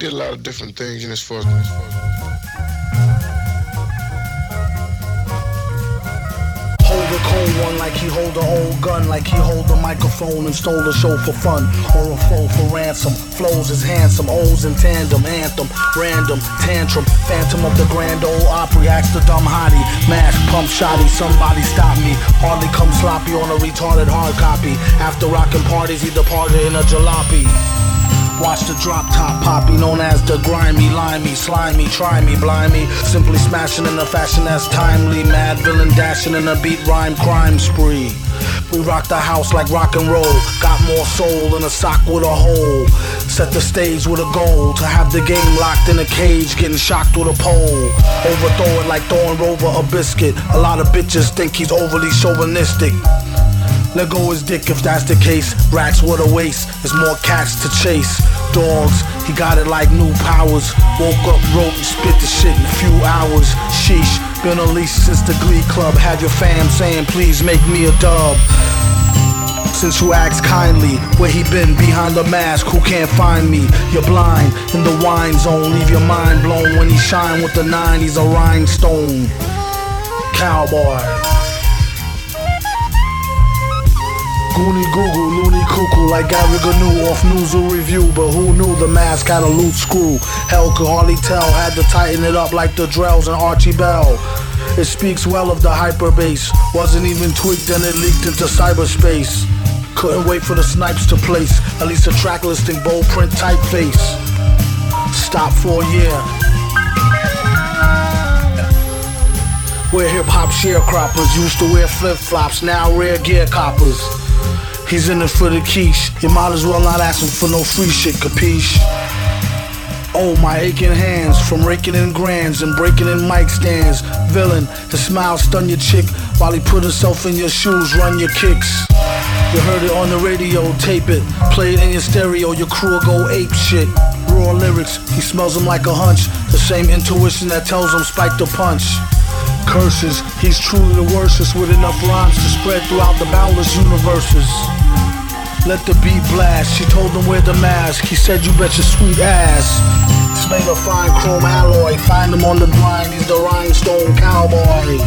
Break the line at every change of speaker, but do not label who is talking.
did a lot of different things, far as, as,
Hold a cold one like he hold a old gun, like he hold a microphone and stole a show for fun, or a foe for ransom. Flows is handsome, O's in tandem, anthem, random, tantrum, phantom of the Grand Ole Opry, ask the dumb hottie, mash, pump shotty, somebody stop me. Hardly come sloppy on a retarded hard copy. After rockin' parties, he departed in a jalopy. Watch the drop top poppy, known as the grimy, limey, slimy, try me, blimey. Simply smashing in a fashion that's timely. Madvillain dashing in a beat rhyme crime spree. We rock the house like rock and roll. Got more soul than a sock with a hole. Set the stage with a goal to have the game locked in a cage, getting shocked with a pole. Overthrow it like throwing Rover a biscuit. A lot of bitches think he's overly chauvinistic. Let go his dick if that's the case. Rats what a waste. There's more cats to chase. Dogs, he got it like new powers. Woke up, wrote and spit the shit in a few hours. Sheesh, been unleashed since the Glee Club. Had your fam saying, please make me a dub. Since you asked kindly, where he been behind the mask? Who can't find me? You're blind in the wine zone. Leave your mind blown when he shine with the nine. He's a rhinestone cowboy. Goonie goo goo, loony cuckoo like Gary Gnu off New Zoo Revue. But who knew the mask had a loose screw? Hell could hardly tell, had to tighten it up like the Drells and Archie Bell. It speaks well of the hyperbase. Wasn't even tweaked and it leaked into cyberspace. Couldn't wait for the snipes to place. At least a track listing, bold print typeface. Stop for a year. Where hip hop sharecroppers used to wear flip flops, now rare gear coppers. He's in it for the quiche. You might as well not ask him for no free shit, capiche? Oh, my aching hands from raking in grands and breaking in mic stands. Villain, his smile stun your chick while he put himself in your shoes, run your kicks. You heard it on the radio, tape it, play it in your stereo, your crew will go ape shit. Raw lyrics, he smells them like a hunch, the same intuition that tells him spike the punch. Curses, he's truly the worstest with enough rhymes to spread throughout the boundless universes. Let the beat blast. She told him wear the mask. He said, You bet your sweet ass. It's made of fine chrome alloy. Find him on the grind. He's the rhinestone cowboy.